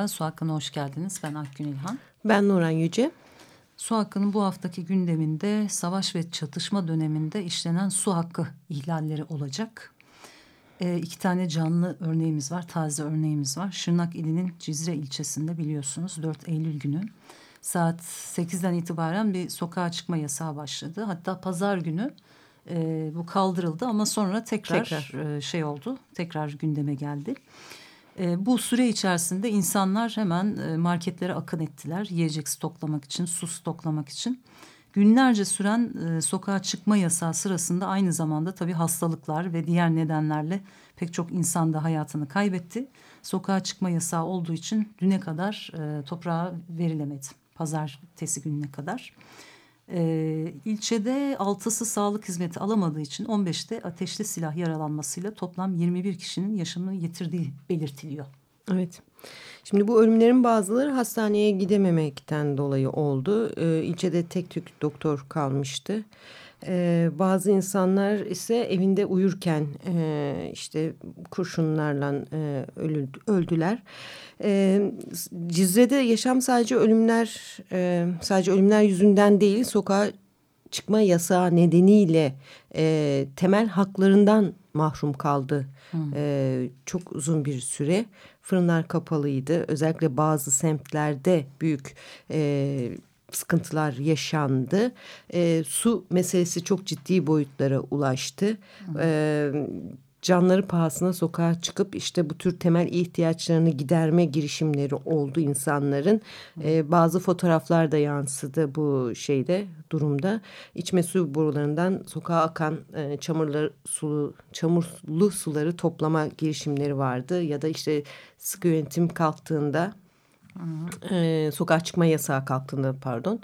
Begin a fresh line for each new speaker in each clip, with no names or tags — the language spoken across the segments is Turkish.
Merhaba, Su Hakkı'na hoş geldiniz. Ben Akgün İlhan.
Ben Nuran Yüce.
Su hakkının bu haftaki gündeminde savaş ve çatışma döneminde işlenen su hakkı ihlalleri olacak. E, iki tane canlı örneğimiz var, taze örneğimiz var. Şırnak ilinin Cizre ilçesinde biliyorsunuz 4 Eylül günü saat 8'den itibaren bir sokağa çıkma yasağı başladı. Hatta pazar günü e, bu kaldırıldı ama sonra tekrar, tekrar. E, şey oldu, tekrar gündeme geldi. E, bu süre içerisinde insanlar hemen e, marketlere akın ettiler. Yiyecek stoklamak için, su stoklamak için. Günlerce süren e, sokağa çıkma yasağı sırasında aynı zamanda tabii hastalıklar ve diğer nedenlerle pek çok insan da hayatını kaybetti. Sokağa çıkma yasağı olduğu için düne kadar e, toprağa verilemedi. Pazartesi gününe kadar. E, ilçede altısı sağlık hizmeti alamadığı için 15'te ateşli silah yaralanmasıyla toplam 21 kişinin yaşamını yitirdiği belirtiliyor.
Evet. Şimdi bu ölümlerin bazıları hastaneye gidememekten dolayı oldu. Ee, ilçede tek tük doktor kalmıştı. Ee, bazı insanlar ise evinde uyurken e, işte kurşunlarla e, öldüler. E, Cizre'de yaşam sadece ölümler e, sadece ölümler yüzünden değil sokağa çıkma yasağı nedeniyle e, temel haklarından mahrum kaldı. Hmm. E, çok uzun bir süre fırınlar kapalıydı. Özellikle bazı semtlerde büyük e, sıkıntılar yaşandı. E, su meselesi çok ciddi boyutlara ulaştı. Hmm. E, canları pahasına sokağa çıkıp işte bu tür temel ihtiyaçlarını giderme girişimleri oldu insanların. Ee, bazı fotoğraflar da yansıdı bu şeyde durumda. İçme su borularından sokağa akan e, çamurlar, sulu, çamurlu suları toplama girişimleri vardı. Ya da işte sıkı yönetim kalktığında e, sokağa çıkma yasağı kalktığında pardon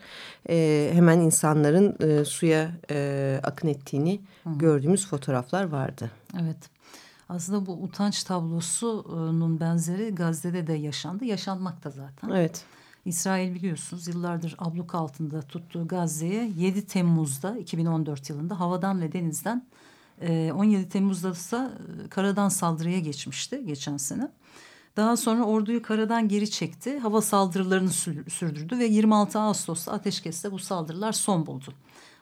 e, hemen insanların e, suya e, akın ettiğini Hı. gördüğümüz fotoğraflar vardı.
Evet aslında bu utanç tablosunun benzeri Gazze'de de yaşandı yaşanmakta zaten.
Evet.
İsrail biliyorsunuz yıllardır abluk altında tuttuğu Gazze'ye 7 Temmuz'da 2014 yılında havadan ve denizden 17 Temmuz'da ise karadan saldırıya geçmişti geçen sene. Daha sonra orduyu karadan geri çekti. Hava saldırılarını sürdürdü ve 26 Ağustos'ta ateşkeste bu saldırılar son buldu.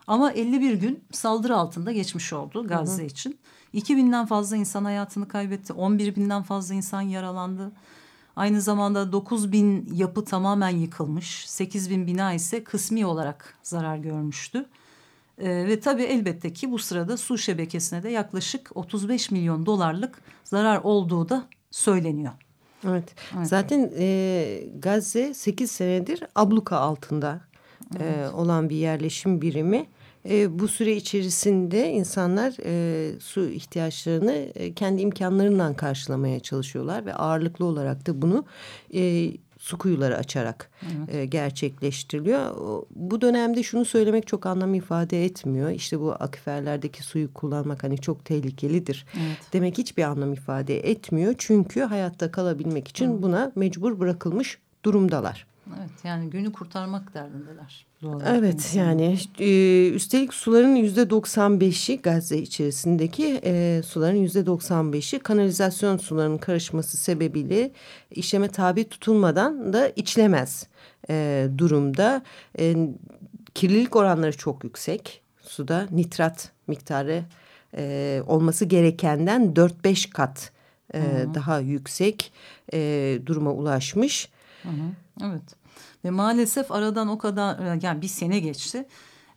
Ama 51 gün saldırı altında geçmiş oldu Gazze hı hı. için. 2000'den fazla insan hayatını kaybetti. 11 binden fazla insan yaralandı. Aynı zamanda 9 bin yapı tamamen yıkılmış. 8 bin bina ise kısmi olarak zarar görmüştü. Ee, ve tabii elbette ki bu sırada su şebekesine de yaklaşık 35 milyon dolarlık zarar olduğu da söyleniyor.
Evet. evet. Zaten e, Gazze 8 senedir abluka altında e, evet. e, olan bir yerleşim birimi. E, bu süre içerisinde insanlar e, su ihtiyaçlarını e, kendi imkanlarından karşılamaya çalışıyorlar ve ağırlıklı olarak da bunu e, su kuyuları açarak evet. e, gerçekleştiriliyor. Bu dönemde şunu söylemek çok anlam ifade etmiyor. İşte bu aküferlerdeki suyu kullanmak hani çok tehlikelidir. Evet. Demek hiçbir anlam ifade etmiyor. Çünkü hayatta kalabilmek için buna mecbur bırakılmış durumdalar.
Evet yani günü kurtarmak derdindeler.
Doğru. Evet yani e, üstelik suların yüzde 95'i Gazze içerisindeki e, suların yüzde 95'i kanalizasyon sularının karışması sebebiyle işleme tabi tutulmadan da içilemez e, durumda. E, kirlilik oranları çok yüksek suda nitrat miktarı e, olması gerekenden 4-5 kat e, daha yüksek e, duruma ulaşmış.
Hı hı. Evet. Ve maalesef aradan o kadar yani bir sene geçti.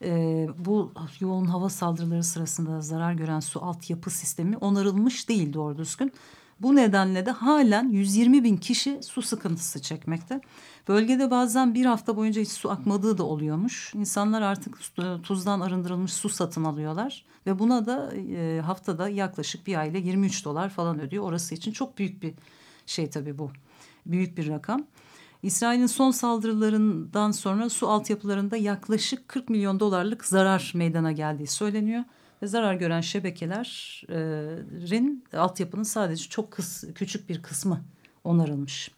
Ee, bu yoğun hava saldırıları sırasında zarar gören su altyapı sistemi onarılmış değil doğru düzgün. Bu nedenle de halen 120 bin kişi su sıkıntısı çekmekte. Bölgede bazen bir hafta boyunca hiç su akmadığı da oluyormuş. İnsanlar artık tuzdan arındırılmış su satın alıyorlar. Ve buna da e, haftada yaklaşık bir ayda 23 dolar falan ödüyor. Orası için çok büyük bir şey tabii bu. Büyük bir rakam. İsrail'in son saldırılarından sonra su altyapılarında yaklaşık 40 milyon dolarlık zarar meydana geldiği söyleniyor. Ve zarar gören şebekelerin altyapının sadece çok kıs, küçük bir kısmı onarılmış.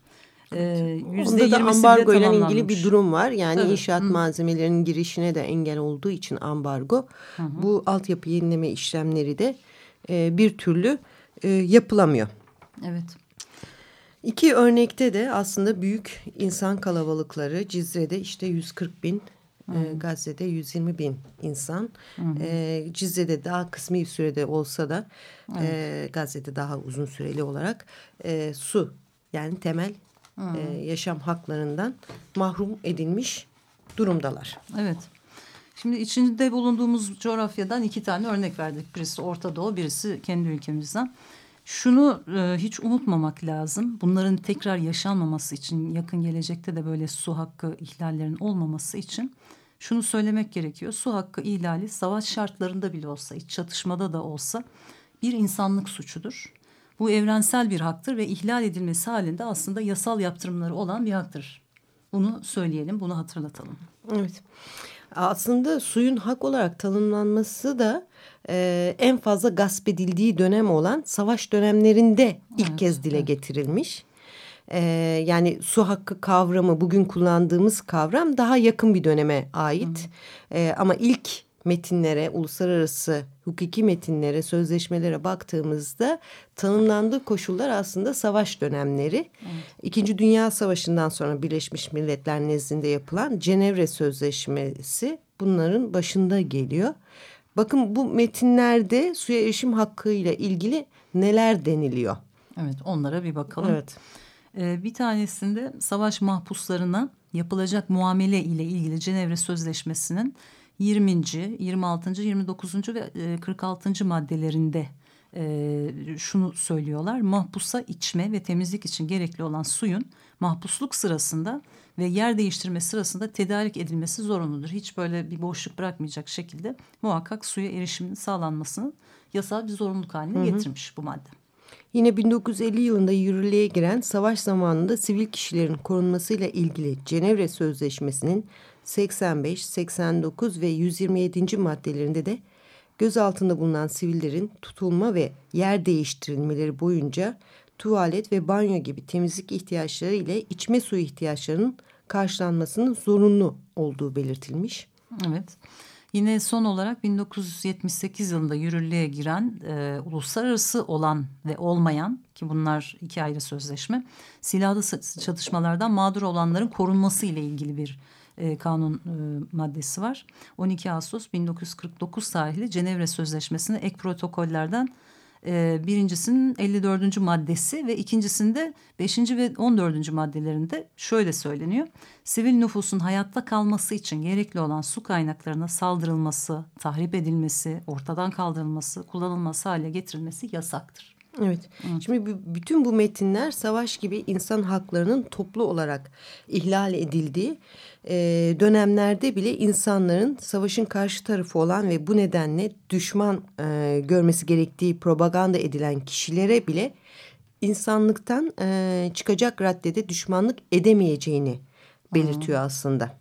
Ee, Onda da ambargo ile ilgili bir durum var. Yani Tabii. inşaat Hı. malzemelerinin girişine de engel olduğu için ambargo. Hı hı. Bu altyapı yenileme işlemleri de e, bir türlü e, yapılamıyor.
Evet.
İki örnekte de aslında büyük insan kalabalıkları Cizre'de işte 140 bin, e, Gazze'de 120 bin insan. E, Cizre'de daha kısmi bir sürede olsa da e, Gazze'de daha uzun süreli olarak e, su yani temel e, yaşam haklarından mahrum edilmiş durumdalar.
Evet. Şimdi içinde bulunduğumuz coğrafyadan iki tane örnek verdik. Birisi Orta Doğu, birisi kendi ülkemizden. Şunu e, hiç unutmamak lazım. Bunların tekrar yaşanmaması için yakın gelecekte de böyle su hakkı ihlallerinin olmaması için şunu söylemek gerekiyor. Su hakkı ihlali savaş şartlarında bile olsa, iç çatışmada da olsa bir insanlık suçudur. Bu evrensel bir haktır ve ihlal edilmesi halinde aslında yasal yaptırımları olan bir haktır. Bunu söyleyelim, bunu hatırlatalım.
Evet. Aslında suyun hak olarak tanımlanması da e, en fazla gasp edildiği dönem olan savaş dönemlerinde ilk evet, kez dile getirilmiş. E, yani su hakkı kavramı bugün kullandığımız kavram daha yakın bir döneme ait. E, ama ilk metinlere, uluslararası hukuki metinlere, sözleşmelere baktığımızda tanımlandığı koşullar aslında savaş dönemleri. Evet. İkinci Dünya Savaşı'ndan sonra Birleşmiş Milletler nezdinde yapılan Cenevre Sözleşmesi bunların başında geliyor. Bakın bu metinlerde suya erişim hakkıyla ilgili neler deniliyor?
Evet onlara bir bakalım. Evet. Ee, bir tanesinde savaş mahpuslarına yapılacak muamele ile ilgili Cenevre Sözleşmesi'nin 20. 26. 29. ve 46. E, maddelerinde e, şunu söylüyorlar. Mahpusa içme ve temizlik için gerekli olan suyun mahpusluk sırasında ve yer değiştirme sırasında tedarik edilmesi zorunludur. Hiç böyle bir boşluk bırakmayacak şekilde muhakkak suya erişimin sağlanmasını yasal bir zorunluluk haline hı hı. getirmiş bu madde.
Yine 1950 yılında yürürlüğe giren savaş zamanında sivil kişilerin korunmasıyla ilgili Cenevre Sözleşmesi'nin 85, 89 ve 127. maddelerinde de gözaltında bulunan sivillerin tutulma ve yer değiştirilmeleri boyunca tuvalet ve banyo gibi temizlik ihtiyaçları ile içme suyu ihtiyaçlarının karşılanmasının zorunlu olduğu belirtilmiş.
Evet. Yine son olarak 1978 yılında yürürlüğe giren e, uluslararası olan ve olmayan ki bunlar iki ayrı sözleşme silahlı çatışmalardan mağdur olanların korunması ile ilgili bir e, kanun e, maddesi var. 12 Ağustos 1949 tarihli Cenevre Sözleşmesi'ne ek protokollerden e, birincisinin 54. maddesi ve ikincisinde 5. ve 14. maddelerinde şöyle söyleniyor. Sivil nüfusun hayatta kalması için gerekli olan su kaynaklarına saldırılması, tahrip edilmesi, ortadan kaldırılması, kullanılması hale getirilmesi yasaktır.
Evet. Hı. Şimdi bütün bu metinler savaş gibi insan haklarının toplu olarak ihlal edildiği e, dönemlerde bile insanların savaşın karşı tarafı olan ve bu nedenle düşman e, görmesi gerektiği propaganda edilen kişilere bile insanlıktan e, çıkacak raddede düşmanlık edemeyeceğini belirtiyor Hı. aslında.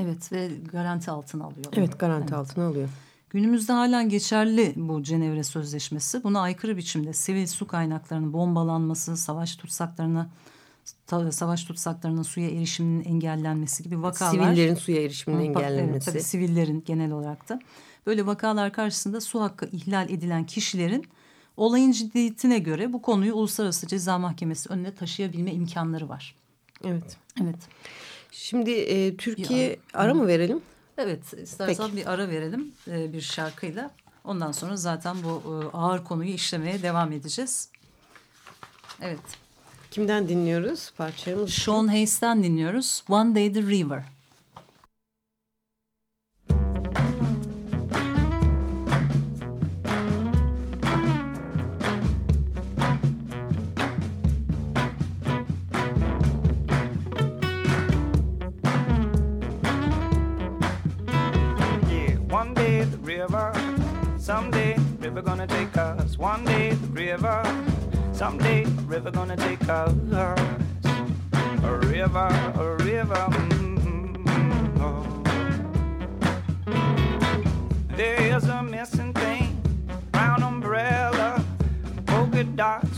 Evet ve garanti altına alıyor.
Evet garanti evet. altına alıyor.
Günümüzde halen geçerli bu Cenevre Sözleşmesi. Buna aykırı biçimde sivil su kaynaklarının bombalanması, savaş tutsaklarına savaş tutsaklarının suya erişiminin engellenmesi gibi vakalar.
Sivillerin suya erişiminin engellenmesi.
Tabii sivillerin genel olarak da. Böyle vakalar karşısında su hakkı ihlal edilen kişilerin olayın ciddiyetine göre bu konuyu Uluslararası Ceza Mahkemesi önüne taşıyabilme imkanları var.
Evet.
Evet.
Şimdi e, Türkiye ara, ara mı verelim?
Evet istersen Peki. bir ara verelim e, bir şarkıyla. Ondan sonra zaten bu e, ağır konuyu işlemeye devam edeceğiz. Evet.
Kimden dinliyoruz parçamızı?
Sean Hayes'ten dinliyoruz. One Day the River.
Gonna take us. One day, the river. Someday, river gonna take us. A river, a river. Mm-hmm. Oh. There's a missing thing, brown umbrella, polka dots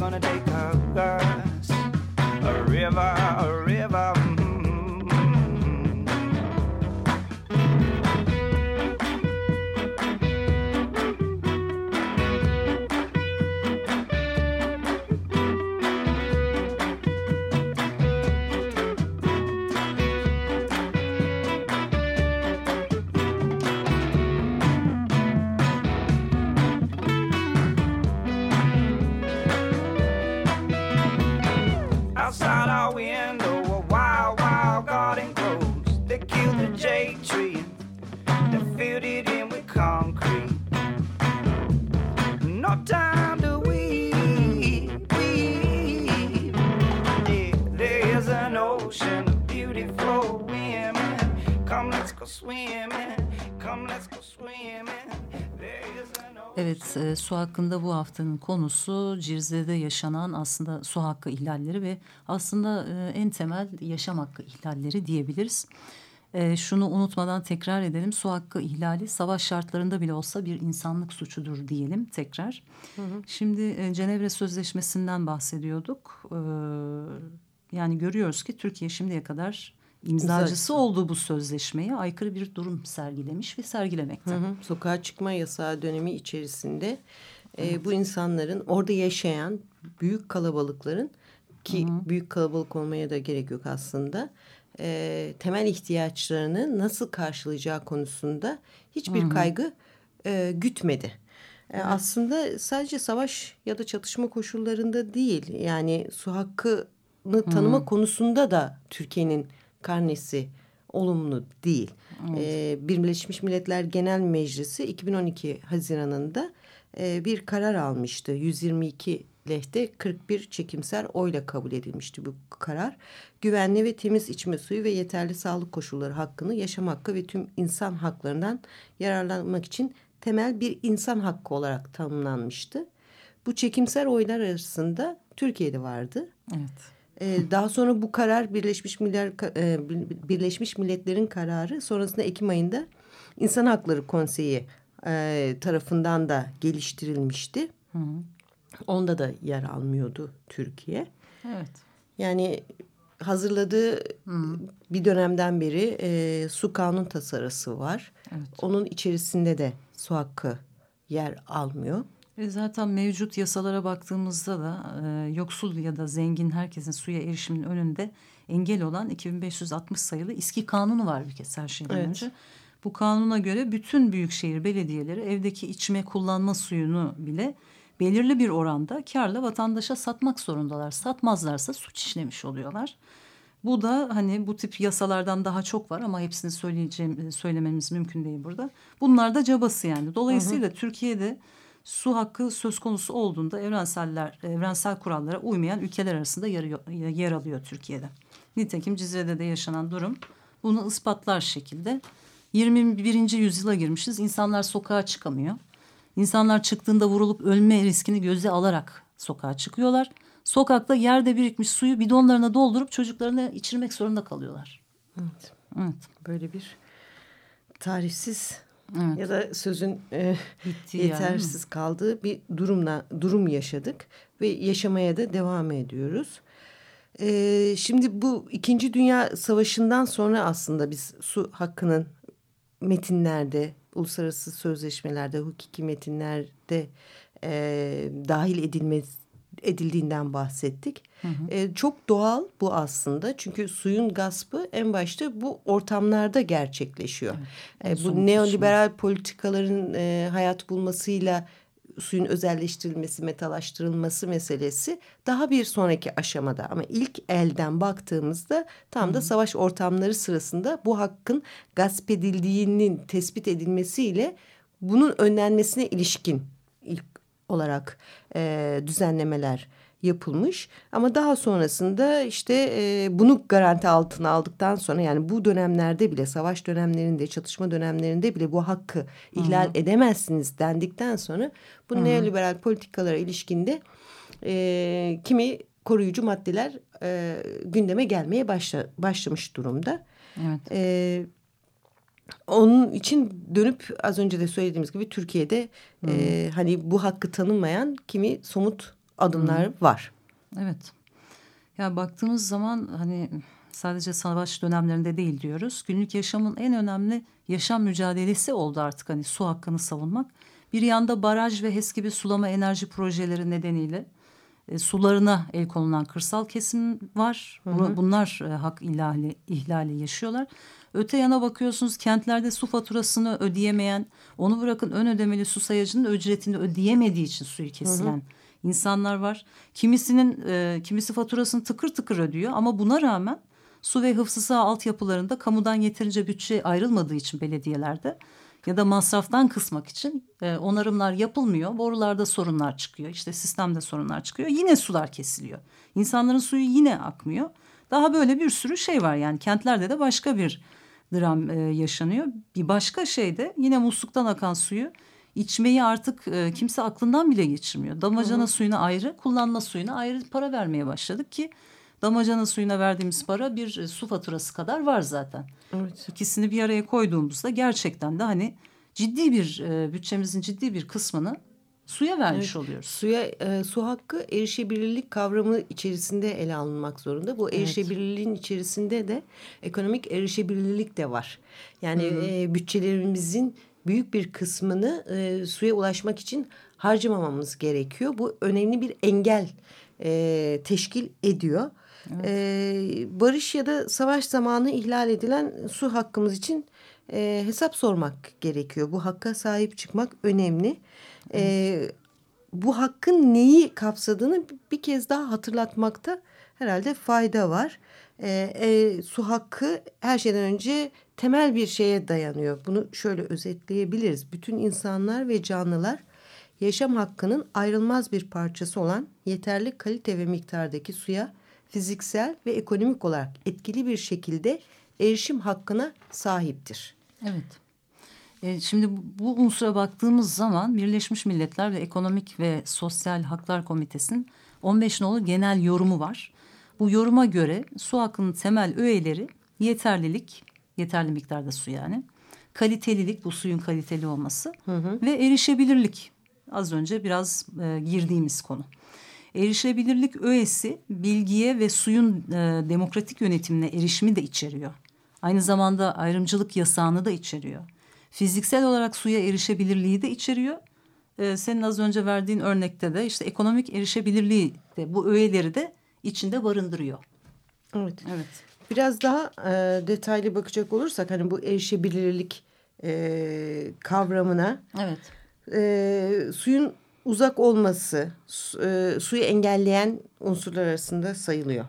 gonna
Evet, e, su hakkında bu haftanın konusu Cirze'de yaşanan aslında su hakkı ihlalleri ve aslında e, en temel yaşam hakkı ihlalleri diyebiliriz. E, şunu unutmadan tekrar edelim, su hakkı ihlali savaş şartlarında bile olsa bir insanlık suçudur diyelim tekrar. Şimdi e, Cenevre Sözleşmesi'nden bahsediyorduk. E, yani görüyoruz ki Türkiye şimdiye kadar
imzacısı
olduğu bu sözleşmeye aykırı bir durum sergilemiş ve sergilemekte.
Hı hı. Sokağa çıkma yasağı dönemi içerisinde e, bu insanların orada yaşayan büyük kalabalıkların ki büyük kalabalık olmaya da gerek yok aslında e, temel ihtiyaçlarını nasıl karşılayacağı konusunda hiçbir kaygı e, gütmedi. E, aslında sadece savaş ya da çatışma koşullarında değil yani su hakkını tanıma konusunda da Türkiye'nin karnesi olumlu değil. Ee, Birleşmiş Milletler Genel Meclisi 2012 Haziran'ında e, bir karar almıştı. 122 lehte 41 çekimser oyla kabul edilmişti bu karar. Güvenli ve temiz içme suyu ve yeterli sağlık koşulları hakkını yaşam hakkı ve tüm insan haklarından yararlanmak için temel bir insan hakkı olarak tanımlanmıştı. Bu çekimser oylar arasında Türkiye'de vardı.
Evet.
Ee, daha sonra bu karar Birleşmiş Milletler e, Birleşmiş Milletler'in kararı sonrasında Ekim ayında İnsan Hakları Konseyi e, tarafından da geliştirilmişti.
Hı hı.
Onda da yer almıyordu Türkiye.
Evet.
Yani hazırladığı bir dönemden beri e, su kanun tasarısı var.
Evet.
Onun içerisinde de su hakkı yer almıyor.
E zaten mevcut yasalara baktığımızda da e, yoksul ya da zengin herkesin suya erişimin önünde engel olan 2560 sayılı İSKİ Kanunu var bir kez her şeyden
Evet.
önce. Bu kanuna göre bütün büyükşehir belediyeleri evdeki içme kullanma suyunu bile belirli bir oranda karla vatandaşa satmak zorundalar. Satmazlarsa suç işlemiş oluyorlar. Bu da hani bu tip yasalardan daha çok var ama hepsini söyleyeceğim söylememiz mümkün değil burada. Bunlar da cabası yani. Dolayısıyla hı hı. Türkiye'de su hakkı söz konusu olduğunda evrenseller evrensel kurallara uymayan ülkeler arasında yer, yer alıyor Türkiye'de. Nitekim Cizre'de de yaşanan durum bunu ispatlar şekilde. 21. yüzyıla girmişiz. İnsanlar sokağa çıkamıyor. İnsanlar çıktığında vurulup ölme riskini göze alarak sokağa çıkıyorlar. Sokakta yerde birikmiş suyu bidonlarına doldurup çocuklarına içirmek zorunda kalıyorlar.
Evet.
Evet.
Böyle bir tarihsiz
Evet.
ya da sözün e, yetersiz yani, kaldığı bir durumla durum yaşadık ve yaşamaya da devam ediyoruz. E, şimdi bu İkinci Dünya Savaşı'ndan sonra aslında biz su hakkının metinlerde, uluslararası sözleşmelerde, hukuki metinlerde e, dahil edilmesi edildiğinden bahsettik. Hı hı. E, çok doğal bu aslında çünkü suyun gaspı en başta bu ortamlarda gerçekleşiyor. Evet, e, bu neoliberal şey. politikaların e, hayat bulmasıyla suyun özelleştirilmesi, metalaştırılması meselesi daha bir sonraki aşamada. Ama ilk elden baktığımızda tam da savaş ortamları sırasında bu hakkın gasp edildiğinin tespit edilmesiyle bunun önlenmesine ilişkin ilk olarak e, düzenlemeler yapılmış. Ama daha sonrasında işte e, bunu garanti altına aldıktan sonra yani bu dönemlerde bile savaş dönemlerinde çatışma dönemlerinde bile bu hakkı ihlal Hı -hı. edemezsiniz dendikten sonra bu Hı -hı. neoliberal politikalara ilişkinde e, kimi koruyucu maddeler e, gündeme gelmeye başla, başlamış durumda.
Evet.
E, onun için dönüp az önce de söylediğimiz gibi Türkiye'de e, hani bu hakkı tanınmayan kimi somut adımlar hmm. var.
Evet. Ya baktığımız zaman hani sadece savaş dönemlerinde değil diyoruz. Günlük yaşamın en önemli yaşam mücadelesi oldu artık hani su hakkını savunmak. Bir yanda baraj ve HES gibi sulama enerji projeleri nedeniyle e, sularına el konulan kırsal kesim var. Hı hı. Bunlar e, hak ihlali, ihlali yaşıyorlar. Öte yana bakıyorsunuz kentlerde su faturasını ödeyemeyen, onu bırakın ön ödemeli su sayacının ücretini ödeyemediği için suyu kesilen... Hı hı insanlar var. Kimisinin e, kimisi faturasını tıkır tıkır ödüyor ama buna rağmen su ve hıfzı saha altyapılarında kamudan yeterince bütçe ayrılmadığı için belediyelerde ya da masraftan kısmak için e, onarımlar yapılmıyor. Borularda sorunlar çıkıyor. işte sistemde sorunlar çıkıyor. Yine sular kesiliyor. İnsanların suyu yine akmıyor. Daha böyle bir sürü şey var yani kentlerde de başka bir dram e, yaşanıyor. Bir başka şey de yine musluktan akan suyu içmeyi artık e, kimse aklından bile geçirmiyor. Damacana Hı. suyuna ayrı, kullanma suyuna ayrı para vermeye başladık ki damacana suyuna verdiğimiz para bir e, su faturası kadar var zaten.
Evet.
İkisini bir araya koyduğumuzda gerçekten de hani ciddi bir e, bütçemizin ciddi bir kısmını suya vermiş evet, oluyoruz.
Suya e, su hakkı erişebilirlik kavramı içerisinde ele alınmak zorunda. Bu erişebilirliğin evet. içerisinde de ekonomik erişebilirlik de var. Yani e, bütçelerimizin büyük bir kısmını e, suya ulaşmak için harcamamamız gerekiyor. Bu önemli bir engel e, teşkil ediyor. Evet. E, barış ya da savaş zamanı ihlal edilen su hakkımız için e, hesap sormak gerekiyor. Bu hakka sahip çıkmak önemli. Evet. Bu hakkın neyi kapsadığını bir kez daha hatırlatmakta herhalde fayda var. E, e, su hakkı her şeyden önce temel bir şeye dayanıyor. Bunu şöyle özetleyebiliriz. Bütün insanlar ve canlılar yaşam hakkının ayrılmaz bir parçası olan yeterli kalite ve miktardaki suya fiziksel ve ekonomik olarak etkili bir şekilde erişim hakkına sahiptir.
Evet. E, şimdi bu unsura baktığımız zaman Birleşmiş Milletler ve Ekonomik ve Sosyal Haklar Komitesi'nin 15 nolu genel yorumu var. Bu yoruma göre su hakkının temel öğeleri yeterlilik, yeterli miktarda su yani. Kalitelilik bu suyun kaliteli olması hı hı. ve erişebilirlik az önce biraz e, girdiğimiz konu. Erişebilirlik öğesi bilgiye ve suyun e, demokratik yönetimine erişimi de içeriyor. Aynı zamanda ayrımcılık yasağını da içeriyor. Fiziksel olarak suya erişebilirliği de içeriyor. Ee, senin az önce verdiğin örnekte de işte ekonomik erişebilirliği de bu öğeleri de içinde barındırıyor.
Evet. Evet. Biraz daha e, detaylı bakacak olursak hani bu erişebilirlik e, kavramına.
Evet.
E, suyun uzak olması e, suyu engelleyen unsurlar arasında sayılıyor.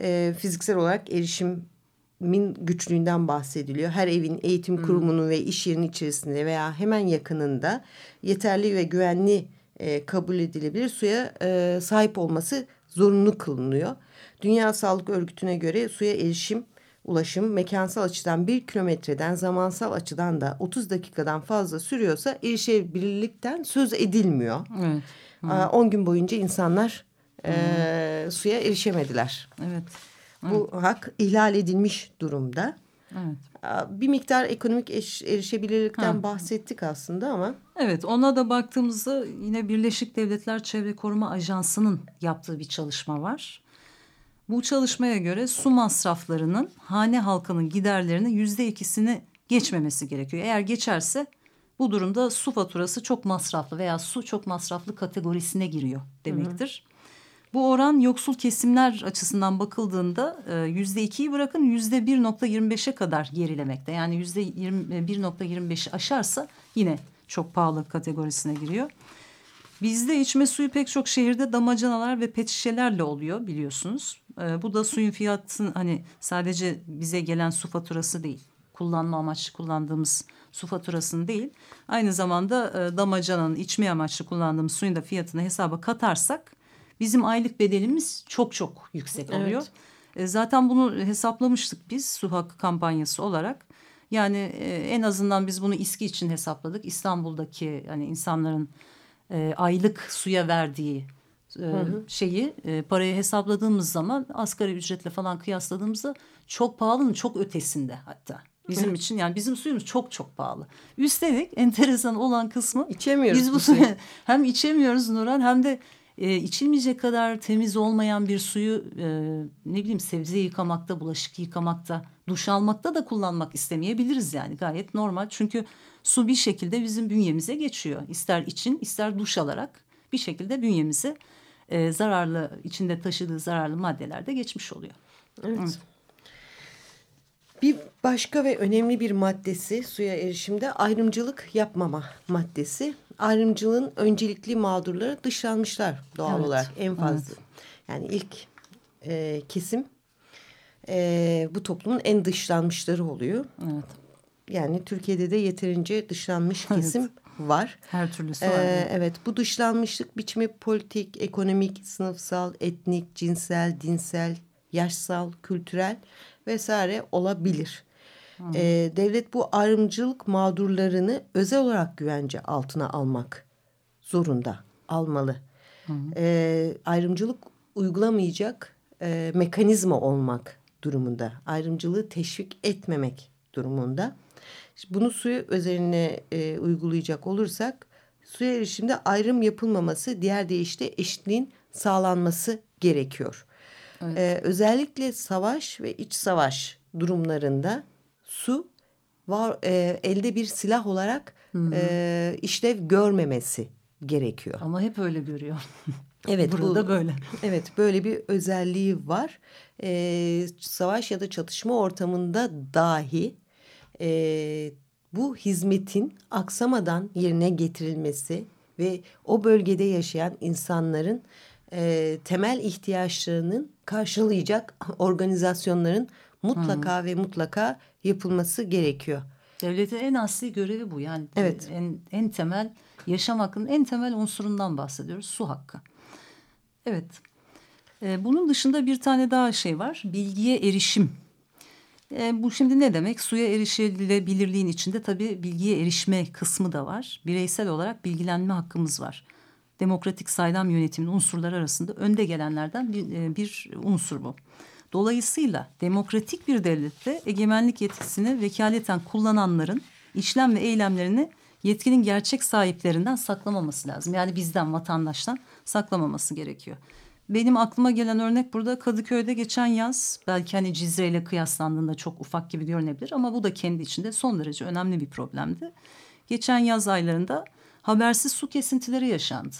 E, fiziksel olarak erişimin güçlüğünden bahsediliyor. Her evin eğitim kurumunun ve iş yerinin içerisinde veya hemen yakınında yeterli ve güvenli e, kabul edilebilir suya e, sahip olması zorunlu kılınıyor. Dünya Sağlık Örgütü'ne göre suya erişim ulaşım mekansal açıdan bir kilometreden zamansal açıdan da 30 dakikadan fazla sürüyorsa erişebilirlikten söz edilmiyor.
Evet.
10 gün boyunca insanlar e, suya erişemediler.
Evet.
Bu hak ihlal edilmiş durumda.
Evet.
Aa, Bir miktar ekonomik erişebilirlikten
Ha.
bahsettik aslında ama
Evet ona da baktığımızda yine Birleşik Devletler Çevre Koruma Ajansı'nın yaptığı bir çalışma var. Bu çalışmaya göre su masraflarının hane halkının giderlerinin yüzde ikisini geçmemesi gerekiyor. Eğer geçerse bu durumda su faturası çok masraflı veya su çok masraflı kategorisine giriyor demektir. Bu oran yoksul kesimler açısından bakıldığında e, yüzde ikiyi bırakın yüzde 1.25'e kadar gerilemekte. Yani yüzde 1.25'i aşarsa yine çok pahalı kategorisine giriyor. Bizde içme suyu pek çok şehirde damacanalar ve pet şişelerle oluyor biliyorsunuz. E, bu da suyun fiyatı hani sadece bize gelen su faturası değil. Kullanma amaçlı kullandığımız su faturasını değil. Aynı zamanda e, damacananın içme amaçlı kullandığımız suyun da fiyatını hesaba katarsak bizim aylık bedelimiz çok çok yüksek oluyor. E, zaten bunu hesaplamıştık biz su hakkı kampanyası olarak. Yani e, en azından biz bunu İSKİ için hesapladık. İstanbul'daki hani insanların e, aylık suya verdiği e, şeyi e, parayı hesapladığımız zaman asgari ücretle falan kıyasladığımızda çok pahalının çok ötesinde hatta. Bizim için yani bizim suyumuz çok çok pahalı. Üstelik enteresan olan kısmı
İçemiyoruz
biz bu
suyu
hem içemiyoruz Nurhan hem de e, içilmeyecek kadar temiz olmayan bir suyu e, ne bileyim sebze yıkamakta, bulaşık yıkamakta, duş almakta da kullanmak istemeyebiliriz yani gayet normal. Çünkü su bir şekilde bizim bünyemize geçiyor. İster için ister duş alarak bir şekilde bünyemize e, zararlı içinde taşıdığı zararlı maddeler de geçmiş oluyor.
Evet. Bir başka ve önemli bir maddesi suya erişimde ayrımcılık yapmama maddesi. Ayrımcılığın öncelikli mağdurları dışlanmışlar doğal
Evet,
olarak en fazla. Yani ilk e, kesim e, bu toplumun en dışlanmışları oluyor.
Evet.
Yani Türkiye'de de yeterince dışlanmış
Evet.
kesim var.
Her türlüsü var.
Ee, evet bu dışlanmışlık biçimi politik, ekonomik, sınıfsal, etnik, cinsel, dinsel, yaşsal, kültürel vesaire olabilir. Ee, devlet bu ayrımcılık mağdurlarını özel olarak güvence altına almak zorunda, almalı. Ee, ayrımcılık uygulamayacak e, mekanizma olmak durumunda. Ayrımcılığı teşvik etmemek durumunda. Bunu suyu üzerine e, uygulayacak olursak suya erişimde ayrım yapılmaması diğer deyişle eşitliğin sağlanması gerekiyor.
Evet.
Ee, özellikle savaş ve iç savaş durumlarında su var, e, elde bir silah olarak e, işlev görmemesi gerekiyor.
Ama hep öyle görüyor.
Evet
Burada
bu,
böyle.
Evet böyle bir özelliği var. Ee, savaş ya da çatışma ortamında dahi e, bu hizmetin aksamadan yerine getirilmesi ve o bölgede yaşayan insanların e, temel ihtiyaçlarının karşılayacak organizasyonların mutlaka ve mutlaka yapılması gerekiyor.
Devletin en asli görevi bu. Yani
Evet.
en, en temel yaşam hakkının en temel unsurundan bahsediyoruz. Su hakkı. Evet. Ee, bunun dışında bir tane daha şey var. Bilgiye erişim. Ee, bu şimdi ne demek? Suya erişilebilirliğin içinde tabii bilgiye erişme kısmı da var. Bireysel olarak bilgilenme hakkımız var. Demokratik saydam yönetimin unsurları arasında önde gelenlerden bir, e, bir unsur bu. Dolayısıyla demokratik bir devlette egemenlik yetkisini vekaleten kullananların işlem ve eylemlerini yetkinin gerçek sahiplerinden saklamaması lazım. Yani bizden, vatandaştan saklamaması gerekiyor. Benim aklıma gelen örnek burada Kadıköy'de geçen yaz belki hani Cizre ile kıyaslandığında çok ufak gibi görünebilir ama bu da kendi içinde son derece önemli bir problemdi. Geçen yaz aylarında habersiz su kesintileri yaşandı.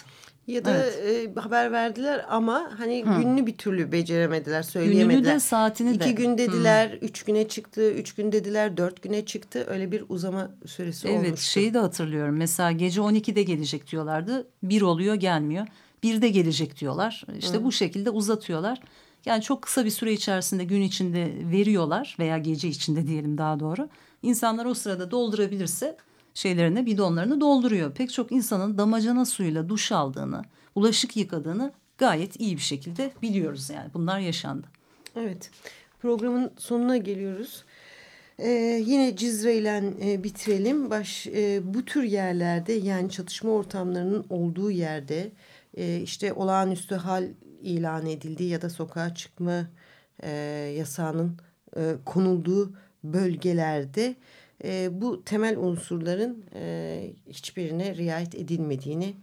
Ya da e, haber verdiler ama hani gününü bir türlü beceremediler,
Gününü
söyleyemediler.
de saatini de.
İki gün dediler, üç güne çıktı, üç gün dediler, dört güne çıktı. Öyle bir uzama süresi
Evet
olmuştu.
şeyi de hatırlıyorum. Mesela gece 12'de gelecek diyorlardı. Bir oluyor gelmiyor. Bir de gelecek diyorlar. İşte bu şekilde uzatıyorlar. Yani çok kısa bir süre içerisinde gün içinde veriyorlar veya gece içinde diyelim daha doğru. İnsanlar o sırada doldurabilirse şeylerini bidonlarını dolduruyor. Pek çok insanın damacana suyuyla duş aldığını, bulaşık yıkadığını gayet iyi bir şekilde biliyoruz yani. Bunlar yaşandı.
Evet programın sonuna geliyoruz. Ee, yine Cizre ile e, bitirelim. Baş, e, bu tür yerlerde yani çatışma ortamlarının olduğu yerde e, işte olağanüstü hal ilan edildiği ya da sokağa çıkma e, yasağının e, konulduğu bölgelerde e, bu temel unsurların e, hiçbirine riayet edilmediğini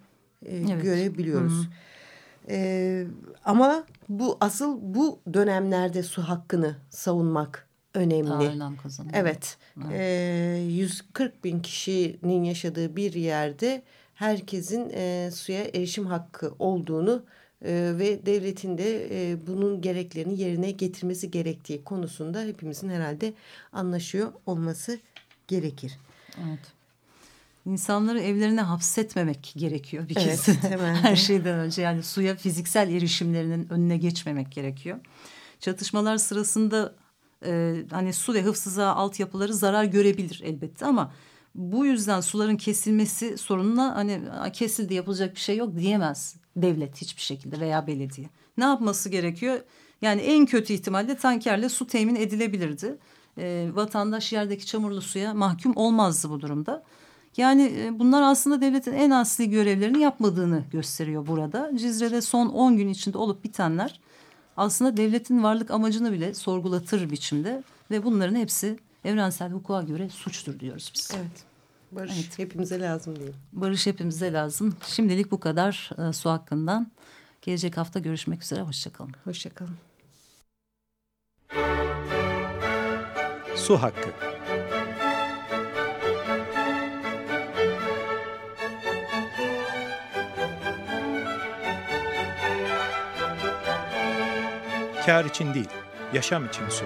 e, evet. görebiliyoruz. Hı hı. E, ama bu asıl bu dönemlerde su hakkını savunmak önemli. Evet. evet. E, 140 bin kişinin yaşadığı bir yerde herkesin e, suya erişim hakkı olduğunu e, ve devletin de e, bunun gereklerini yerine getirmesi gerektiği konusunda hepimizin herhalde anlaşıyor olması gerekir.
Evet. İnsanları evlerine hapsetmemek gerekiyor bir kez. Evet, Her şeyden önce yani suya fiziksel erişimlerinin önüne geçmemek gerekiyor. Çatışmalar sırasında e, hani su ve hıfzıza altyapıları zarar görebilir elbette ama bu yüzden suların kesilmesi sorununa hani kesildi yapılacak bir şey yok diyemez devlet hiçbir şekilde veya belediye. Ne yapması gerekiyor? Yani en kötü ihtimalle tankerle su temin edilebilirdi. E, vatandaş yerdeki çamurlu suya mahkum olmazdı bu durumda. Yani e, bunlar aslında devletin en asli görevlerini yapmadığını gösteriyor burada. Cizre'de son 10 gün içinde olup bitenler aslında devletin varlık amacını bile sorgulatır biçimde ve bunların hepsi evrensel hukuka göre suçtur diyoruz biz.
Evet. Barış evet. hepimize lazım değil.
Barış hepimize lazım. Şimdilik bu kadar e, su hakkından. Gelecek hafta görüşmek üzere. Hoşçakalın.
Hoşçakalın.
Su hakkı. Kar için değil, yaşam için su.